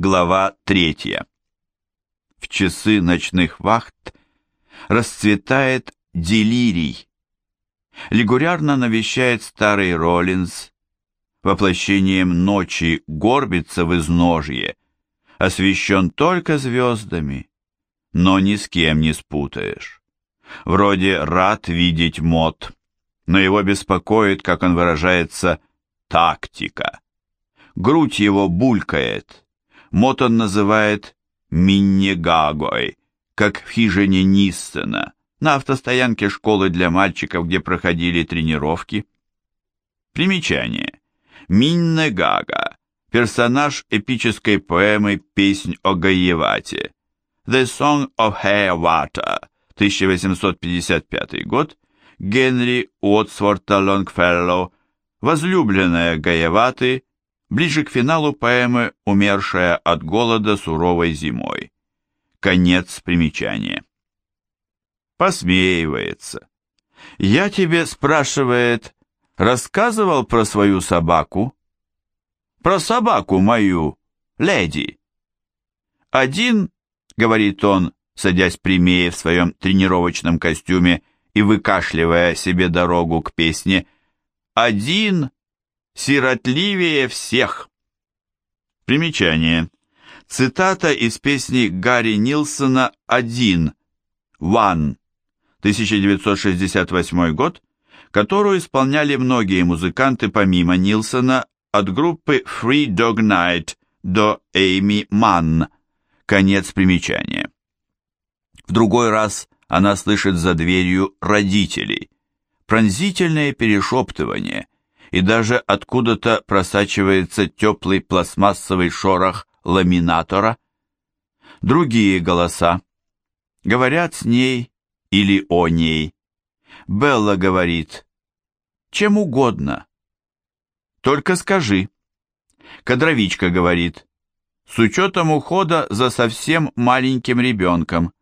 Глава третья. В часы ночных вахт расцветает делирий. Регулярно навещает старый Роллинс, воплощением ночи горбится в изножье, освещен только звездами, но ни с кем не спутаешь. Вроде рад видеть мод, но его беспокоит, как он выражается, тактика. Грудь его булькает, Мот он называет Миннегагой, как в хижине Ниссена, на автостоянке школы для мальчиков, где проходили тренировки. Примечание. Миннегага – персонаж эпической поэмы «Песнь о Гаевате» «The Song of Hayawata» 1855 год, Генри Уотсворта Лонгфеллоу, возлюбленная Гаеваты ближе к финалу поэмы «Умершая от голода суровой зимой». Конец примечания. Посмеивается. «Я тебе, спрашивает, рассказывал про свою собаку?» «Про собаку мою, леди». «Один, — говорит он, садясь прямее в своем тренировочном костюме и выкашливая себе дорогу к песне, — один сиротливее всех. Примечание. Цитата из песни Гарри Нилсона «Один», «One», 1968 год, которую исполняли многие музыканты помимо Нилсона от группы Free Dog Night до Эйми Манн. Конец примечания. В другой раз она слышит за дверью родителей. Пронзительное перешептывание – и даже откуда-то просачивается теплый пластмассовый шорох ламинатора. Другие голоса говорят с ней или о ней. Белла говорит, чем угодно. Только скажи. Кадровичка говорит, с учетом ухода за совсем маленьким ребенком.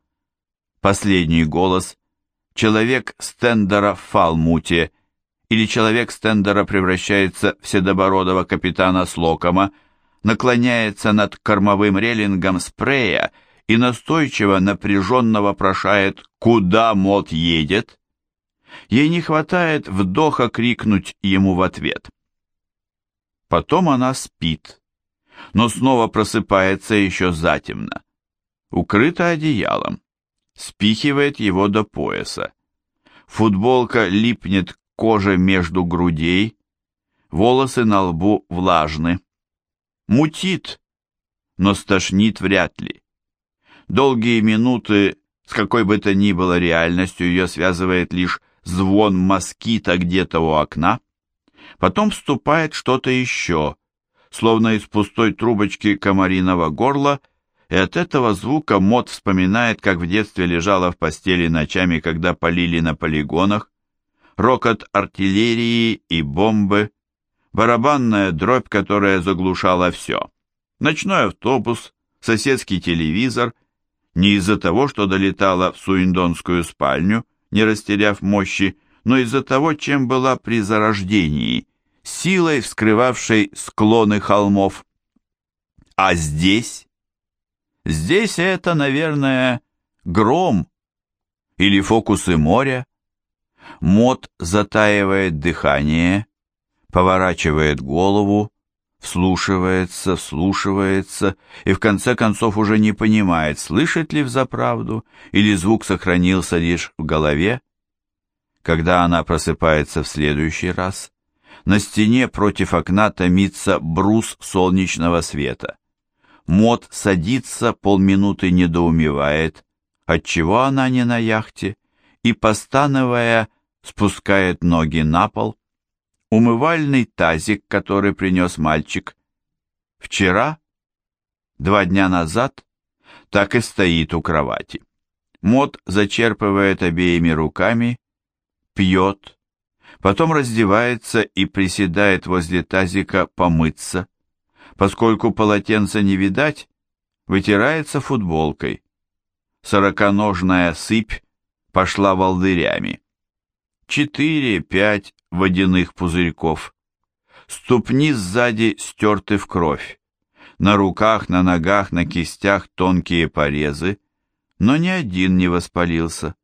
Последний голос, человек стендера в Фалмуте, или человек Стендера превращается в седобородого капитана Слокома, наклоняется над кормовым релингом спрея и настойчиво напряженно вопрошает, куда мод едет. Ей не хватает вдоха крикнуть ему в ответ. Потом она спит, но снова просыпается еще затемно, укрыта одеялом, спихивает его до пояса. Футболка липнет кожа между грудей, волосы на лбу влажны. Мутит, но стошнит вряд ли. Долгие минуты с какой бы то ни было реальностью ее связывает лишь звон москита где-то у окна. Потом вступает что-то еще, словно из пустой трубочки комариного горла, и от этого звука Мот вспоминает, как в детстве лежала в постели ночами, когда полили на полигонах, рокот артиллерии и бомбы, барабанная дробь, которая заглушала все. Ночной автобус, соседский телевизор, не из-за того, что долетала в суиндонскую спальню, не растеряв мощи, но из-за того, чем была при зарождении, силой вскрывавшей склоны холмов. А здесь? Здесь это, наверное, гром или фокусы моря, Мод затаивает дыхание, поворачивает голову, вслушивается, вслушивается и в конце концов уже не понимает, слышит ли взаправду или звук сохранился лишь в голове. Когда она просыпается в следующий раз, на стене против окна томится брус солнечного света. Мод садится, полминуты недоумевает, отчего она не на яхте, и, постановая, спускает ноги на пол. Умывальный тазик, который принес мальчик. Вчера, два дня назад, так и стоит у кровати. Мот зачерпывает обеими руками, пьет, потом раздевается и приседает возле тазика помыться. Поскольку полотенца не видать, вытирается футболкой. Сороконожная сыпь пошла волдырями четыре-пять водяных пузырьков. Ступни сзади стерты в кровь. На руках, на ногах, на кистях тонкие порезы, но ни один не воспалился.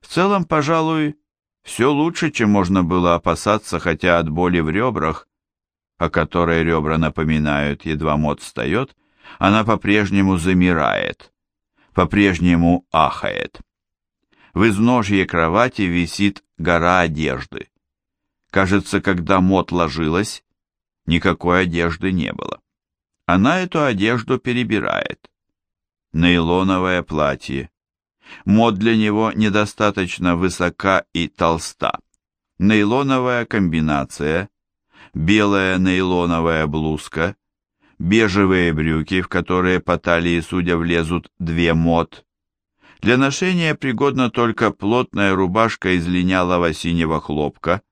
В целом, пожалуй, все лучше, чем можно было опасаться, хотя от боли в ребрах, о которой ребра напоминают, едва мод встает, она по-прежнему замирает, по-прежнему ахает. В изножье кровати висит гора одежды. Кажется, когда мод ложилась, никакой одежды не было. Она эту одежду перебирает. Нейлоновое платье. Мод для него недостаточно высока и толста. Нейлоновая комбинация, белая нейлоновая блузка, бежевые брюки, в которые по талии, судя, влезут две мод. Для ношения пригодна только плотная рубашка из линялого синего хлопка,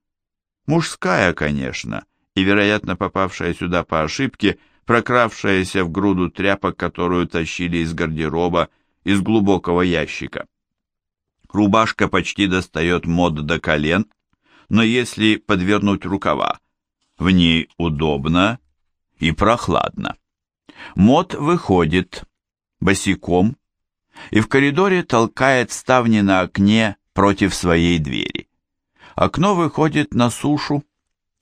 мужская, конечно, и, вероятно, попавшая сюда по ошибке, прокравшаяся в груду тряпок, которую тащили из гардероба, из глубокого ящика. Рубашка почти достает мод до колен, но если подвернуть рукава, в ней удобно и прохладно. Мод выходит босиком и в коридоре толкает ставни на окне против своей двери. Окно выходит на сушу,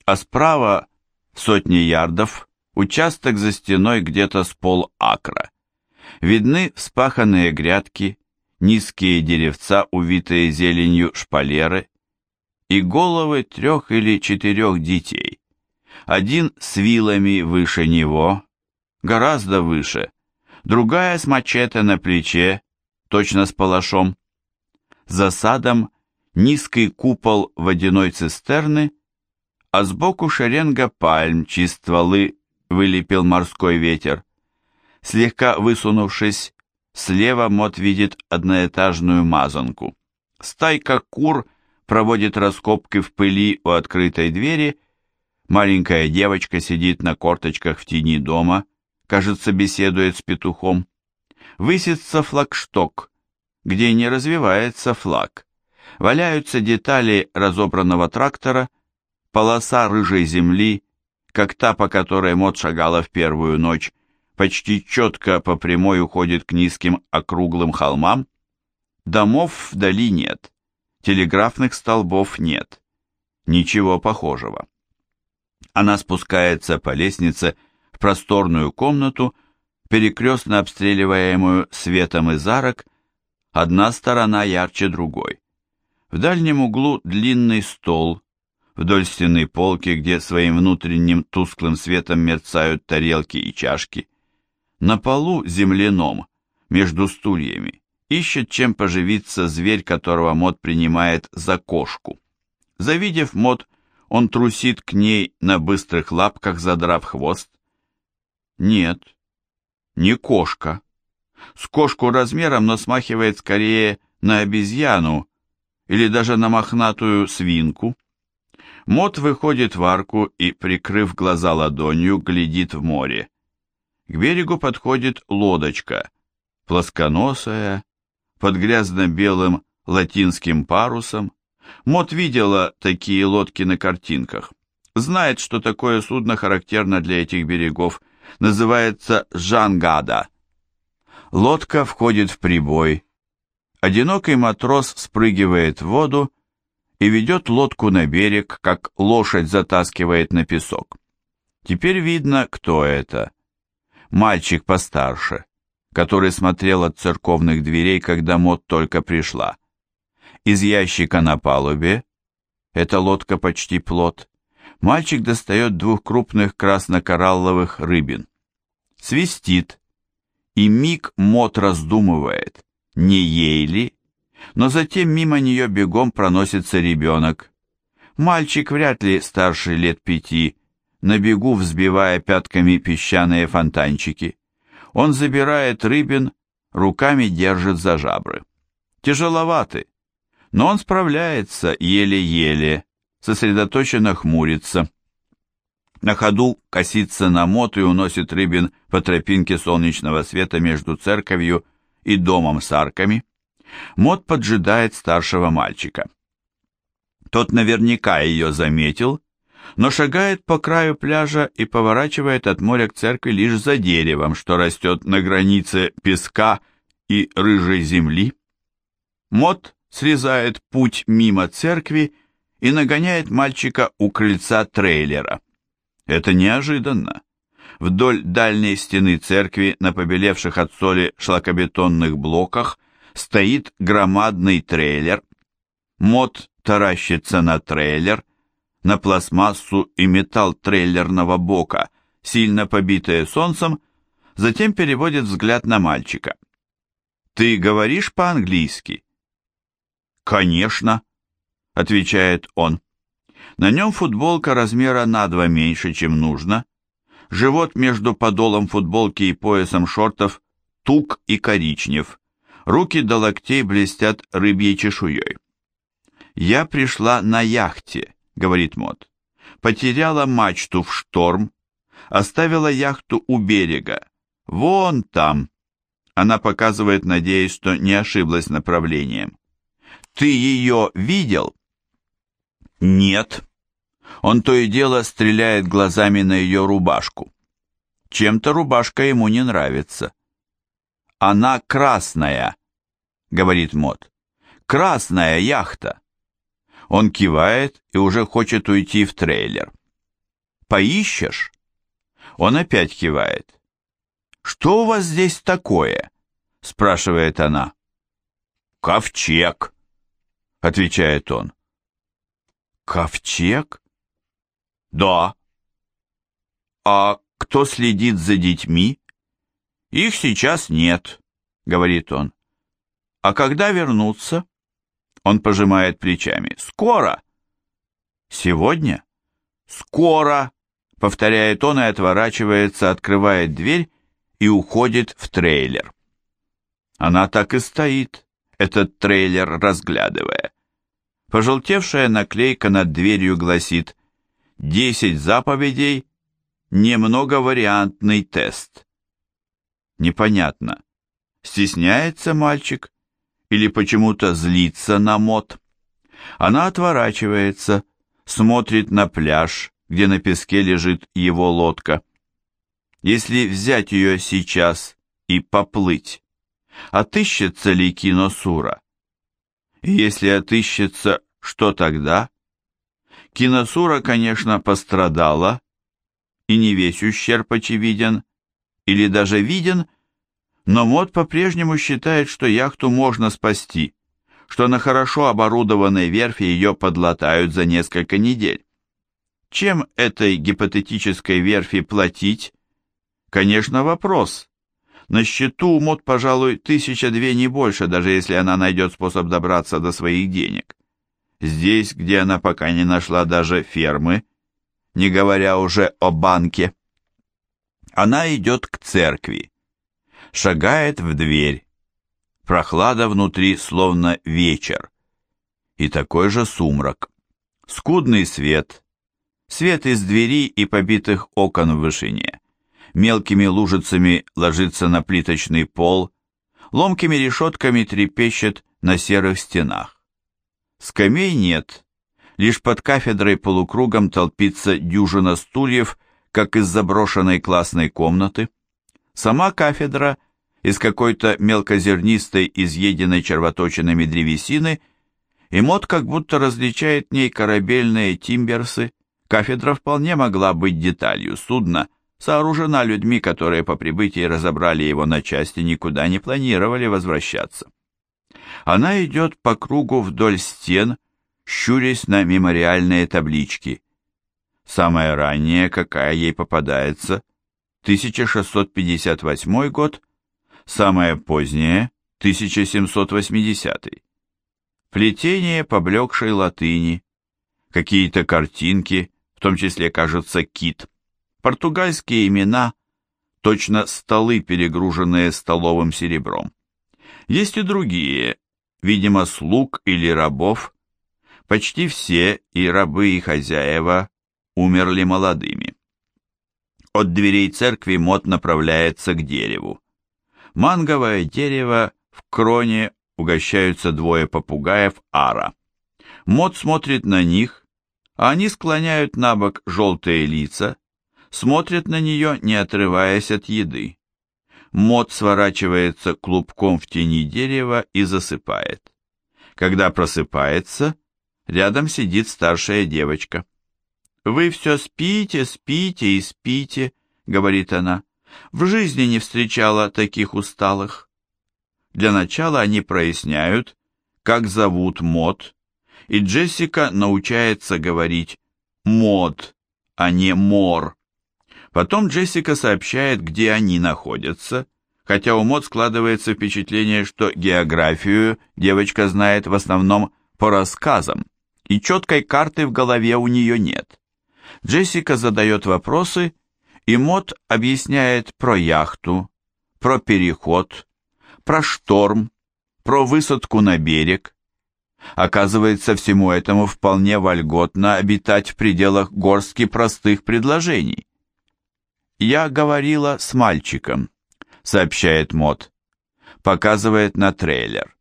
а справа сотни ярдов участок за стеной где-то с пол акра. Видны вспаханные грядки, низкие деревца, увитые зеленью шпалеры, и головы трех или четырех детей. Один с вилами выше него, гораздо выше, другая с мачете на плече, точно с палашом. За садом низкий купол водяной цистерны, а сбоку шеренга пальм, чьи стволы вылепил морской ветер. Слегка высунувшись, слева Мот видит одноэтажную мазанку. Стайка кур проводит раскопки в пыли у открытой двери, маленькая девочка сидит на корточках в тени дома, кажется, беседует с петухом. Высится флагшток, где не развивается флаг. Валяются детали разобранного трактора, полоса рыжей земли, как та, по которой Мот шагала в первую ночь, почти четко по прямой уходит к низким округлым холмам. Домов вдали нет, телеграфных столбов нет, ничего похожего. Она спускается по лестнице в просторную комнату, перекрестно обстреливаемую светом из арок, одна сторона ярче другой. В дальнем углу длинный стол, вдоль стены полки, где своим внутренним тусклым светом мерцают тарелки и чашки. На полу земляном, между стульями, ищет чем поживиться зверь, которого Мод принимает за кошку. Завидев Мод, он трусит к ней на быстрых лапках, задрав хвост. Нет, не кошка. С кошку размером, но смахивает скорее на обезьяну или даже на мохнатую свинку. Мот выходит в арку и, прикрыв глаза ладонью, глядит в море. К берегу подходит лодочка, плосконосая, под грязно-белым латинским парусом. Мот видела такие лодки на картинках. Знает, что такое судно характерно для этих берегов, называется «Жангада». Лодка входит в прибой. Одинокий матрос спрыгивает в воду и ведет лодку на берег, как лошадь затаскивает на песок. Теперь видно, кто это. Мальчик постарше, который смотрел от церковных дверей, когда Мот только пришла. Из ящика на палубе, эта лодка почти плот, мальчик достает двух крупных красно-коралловых рыбин. Свистит, и миг Мот раздумывает, не ей ли, но затем мимо нее бегом проносится ребенок. Мальчик вряд ли старше лет пяти, на бегу взбивая пятками песчаные фонтанчики. Он забирает рыбин, руками держит за жабры. Тяжеловаты, но он справляется еле-еле, сосредоточенно хмурится. На ходу косится на мот и уносит рыбин по тропинке солнечного света между церковью и домом с арками. Мот поджидает старшего мальчика. Тот наверняка ее заметил, но шагает по краю пляжа и поворачивает от моря к церкви лишь за деревом, что растет на границе песка и рыжей земли. Мот срезает путь мимо церкви и нагоняет мальчика у крыльца трейлера. Это неожиданно. Вдоль дальней стены церкви на побелевших от соли шлакобетонных блоках стоит громадный трейлер. Мот таращится на трейлер, на пластмассу и металл трейлерного бока, сильно побитые солнцем, затем переводит взгляд на мальчика. «Ты говоришь по-английски?» «Конечно», — отвечает он. На нем футболка размера на два меньше, чем нужно. Живот между подолом футболки и поясом шортов тук и коричнев. Руки до локтей блестят рыбьей чешуей. «Я пришла на яхте», — говорит Мот. «Потеряла мачту в шторм, оставила яхту у берега. Вон там». Она показывает, надеясь, что не ошиблась направлением. «Ты ее видел?» «Нет». Он то и дело стреляет глазами на ее рубашку. Чем-то рубашка ему не нравится. «Она красная», — говорит Мот. «Красная яхта». Он кивает и уже хочет уйти в трейлер. «Поищешь?» Он опять кивает. «Что у вас здесь такое?» — спрашивает она. «Ковчег», — отвечает он. «Ковчег?» «Да». «А кто следит за детьми?» «Их сейчас нет», — говорит он. «А когда вернутся?» Он пожимает плечами. «Скоро!» «Сегодня?» «Скоро!» — повторяет он и отворачивается, открывает дверь и уходит в трейлер. Она так и стоит, этот трейлер разглядывая. Пожелтевшая наклейка над дверью гласит «Десять заповедей, немного-вариантный тест». Непонятно, стесняется мальчик или почему-то злится на мод. Она отворачивается, смотрит на пляж, где на песке лежит его лодка. Если взять ее сейчас и поплыть, отыщется ли Киносура? И если отыщется, что тогда? Киносура, конечно, пострадала, и не весь ущерб очевиден, или даже виден, но Мод по-прежнему считает, что яхту можно спасти, что на хорошо оборудованной верфи ее подлатают за несколько недель. Чем этой гипотетической верфи платить? Конечно, вопрос. На счету у Мод, пожалуй, тысяча две не больше, даже если она найдет способ добраться до своих денег. Здесь, где она пока не нашла даже фермы, не говоря уже о банке. Она идет к церкви шагает в дверь. Прохлада внутри, словно вечер. И такой же сумрак. Скудный свет. Свет из двери и побитых окон в вышине. Мелкими лужицами ложится на плиточный пол, ломкими решетками трепещет на серых стенах. Скамей нет, лишь под кафедрой полукругом толпится дюжина стульев, как из заброшенной классной комнаты. Сама кафедра из какой-то мелкозернистой, изъеденной червоточинами древесины, и Мот как будто различает в ней корабельные тимберсы. Кафедра вполне могла быть деталью судна, сооружена людьми, которые по прибытии разобрали его на части, никуда не планировали возвращаться. Она идет по кругу вдоль стен, щурясь на мемориальные таблички. Самая ранняя, какая ей попадается, 1658 год, самое позднее 1780. Плетение поблекшей латыни, какие-то картинки, в том числе, кажется, кит, португальские имена, точно столы, перегруженные столовым серебром. Есть и другие, видимо, слуг или рабов. Почти все, и рабы, и хозяева, умерли молодыми. От дверей церкви Мот направляется к дереву. Манговое дерево в кроне угощаются двое попугаев ара. Мот смотрит на них, а они склоняют на бок желтые лица, смотрят на нее, не отрываясь от еды. Мод сворачивается клубком в тени дерева и засыпает. Когда просыпается, рядом сидит старшая девочка. «Вы все спите, спите и спите», — говорит она. «В жизни не встречала таких усталых». Для начала они проясняют, как зовут Мод, и Джессика научается говорить «мод», а не «мор». Потом Джессика сообщает, где они находятся, хотя у Мод складывается впечатление, что географию девочка знает в основном по рассказам, и четкой карты в голове у нее нет. Джессика задает вопросы, и Мод объясняет про яхту, про переход, про шторм, про высадку на берег. Оказывается, всему этому вполне вольготно обитать в пределах горстки простых предложений. «Я говорила с мальчиком», — сообщает Мод. Показывает на трейлер.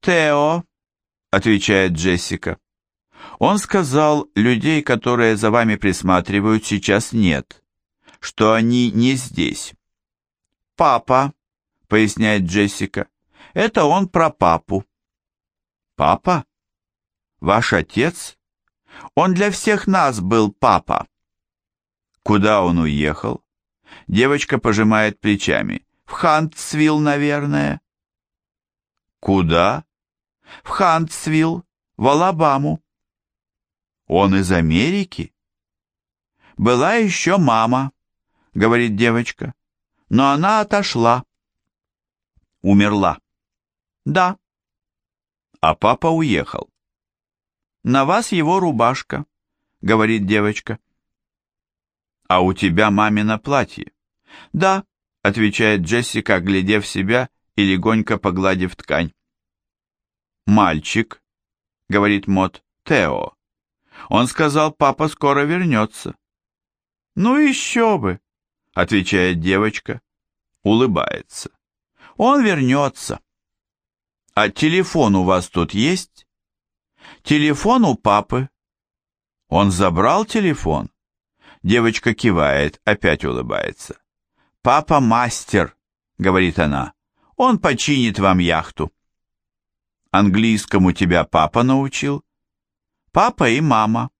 «Тео», — отвечает Джессика. «Он сказал, людей, которые за вами присматривают, сейчас нет, что они не здесь». «Папа», — поясняет Джессика, — «это он про папу». «Папа? Ваш отец? Он для всех нас был папа». Куда он уехал? Девочка пожимает плечами. В Хантсвилл, наверное. Куда? В Хантсвилл, в Алабаму. Он из Америки? Была еще мама, говорит девочка, но она отошла. Умерла. Да. А папа уехал. На вас его рубашка, говорит девочка. «А у тебя мамино платье?» «Да», — отвечает Джессика, глядев себя и легонько погладив ткань. «Мальчик», — говорит Мот, — «Тео». Он сказал, папа скоро вернется. «Ну еще бы», — отвечает девочка, улыбается. «Он вернется». «А телефон у вас тут есть?» «Телефон у папы». «Он забрал телефон?» Девочка кивает, опять улыбается. «Папа мастер», — говорит она. «Он починит вам яхту». «Английскому тебя папа научил?» «Папа и мама».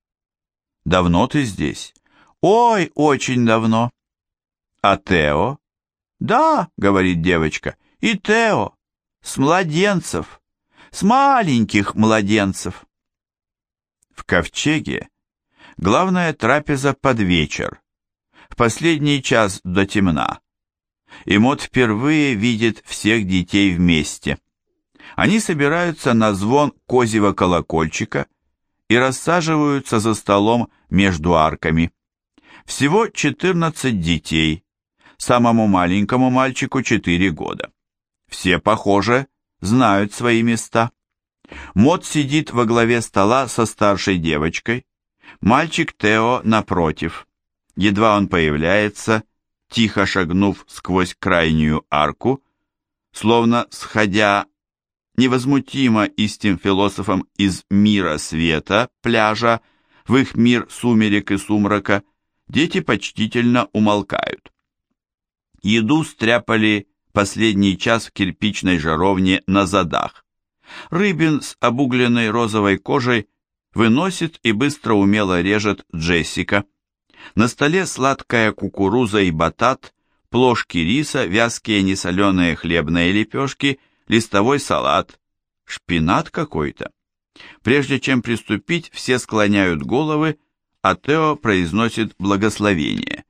«Давно ты здесь?» «Ой, очень давно». «А Тео?» «Да», — говорит девочка, — «и Тео. С младенцев. С маленьких младенцев». В ковчеге Главная трапеза под вечер, в последний час до темна. И Мот впервые видит всех детей вместе. Они собираются на звон козьего колокольчика и рассаживаются за столом между арками. Всего 14 детей, самому маленькому мальчику 4 года. Все, похоже, знают свои места. Мот сидит во главе стола со старшей девочкой, Мальчик Тео напротив. Едва он появляется, тихо шагнув сквозь крайнюю арку, словно сходя невозмутимо истим философом из мира света, пляжа, в их мир сумерек и сумрака, дети почтительно умолкают. Еду стряпали последний час в кирпичной жаровне на задах. Рыбин с обугленной розовой кожей выносит и быстро умело режет Джессика. На столе сладкая кукуруза и батат, плошки риса, вязкие несоленые хлебные лепешки, листовой салат, шпинат какой-то. Прежде чем приступить, все склоняют головы, а Тео произносит благословение.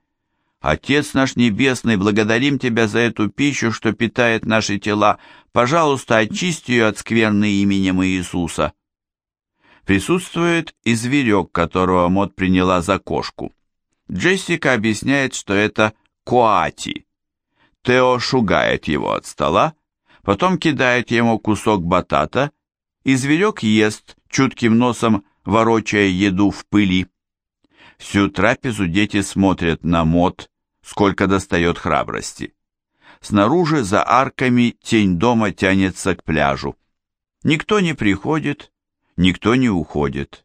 «Отец наш Небесный, благодарим Тебя за эту пищу, что питает наши тела. Пожалуйста, очисти ее от скверны именем Иисуса». Присутствует и зверек, которого Мод приняла за кошку. Джессика объясняет, что это коати. Тео шугает его от стола, потом кидает ему кусок батата, и зверек ест, чутким носом ворочая еду в пыли. Всю трапезу дети смотрят на Мод, сколько достает храбрости. Снаружи за арками тень дома тянется к пляжу. Никто не приходит, никто не уходит.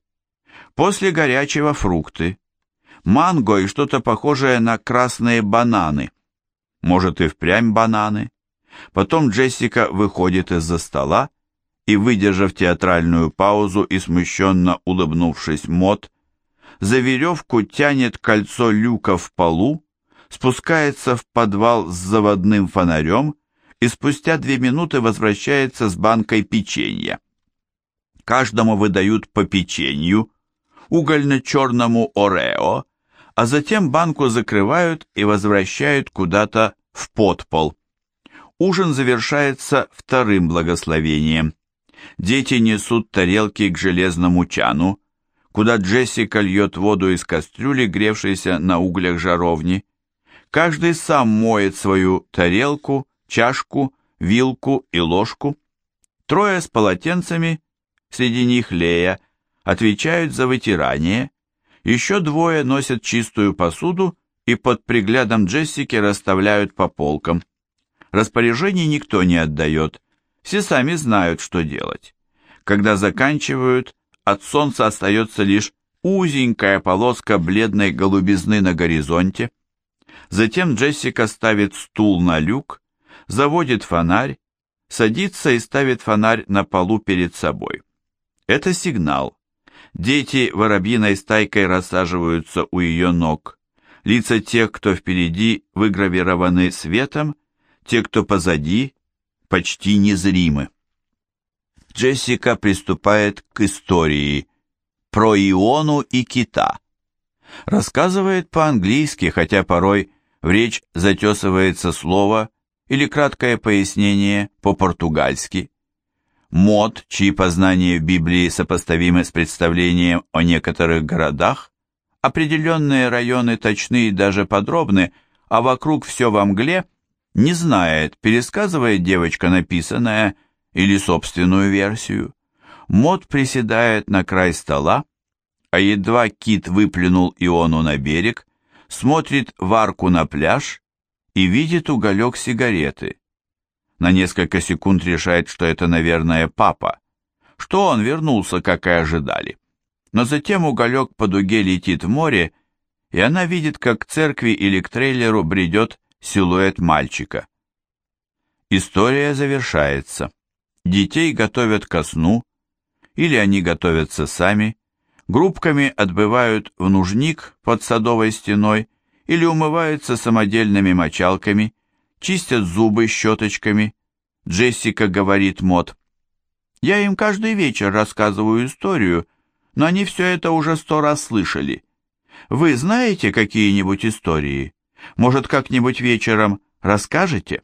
После горячего фрукты. Манго и что-то похожее на красные бананы. Может и впрямь бананы. Потом Джессика выходит из-за стола и, выдержав театральную паузу и смущенно улыбнувшись Мот, за веревку тянет кольцо люка в полу, спускается в подвал с заводным фонарем и спустя две минуты возвращается с банкой печенья. Каждому выдают по печенью, угольно-черному орео, а затем банку закрывают и возвращают куда-то в подпол. Ужин завершается вторым благословением. Дети несут тарелки к железному чану, куда Джессика льет воду из кастрюли, гревшейся на углях жаровни. Каждый сам моет свою тарелку, чашку, вилку и ложку. Трое с полотенцами, среди них Лея, отвечают за вытирание. Еще двое носят чистую посуду и под приглядом Джессики расставляют по полкам. Распоряжений никто не отдает, все сами знают, что делать. Когда заканчивают, от солнца остается лишь узенькая полоска бледной голубизны на горизонте. Затем Джессика ставит стул на люк, заводит фонарь, садится и ставит фонарь на полу перед собой. Это сигнал. Дети воробьиной стайкой рассаживаются у ее ног. Лица тех, кто впереди, выгравированы светом, те, кто позади, почти незримы. Джессика приступает к истории про Иону и кита. Рассказывает по-английски, хотя порой в речь затесывается слово или краткое пояснение по-португальски. Мод, чьи познания в Библии сопоставимы с представлением о некоторых городах, определенные районы точны и даже подробны, а вокруг все во мгле, не знает, пересказывает девочка написанное или собственную версию. Мод приседает на край стола, а едва кит выплюнул Иону на берег, смотрит в арку на пляж и видит уголек сигареты. На несколько секунд решает, что это, наверное, папа, что он вернулся, как и ожидали. Но затем уголек по дуге летит в море, и она видит, как к церкви или к трейлеру бредет силуэт мальчика. История завершается. Детей готовят ко сну, или они готовятся сами, группками отбывают в нужник под садовой стеной или умываются самодельными мочалками, чистят зубы щеточками. Джессика говорит Мот. «Я им каждый вечер рассказываю историю, но они все это уже сто раз слышали. Вы знаете какие-нибудь истории? Может, как-нибудь вечером расскажете?»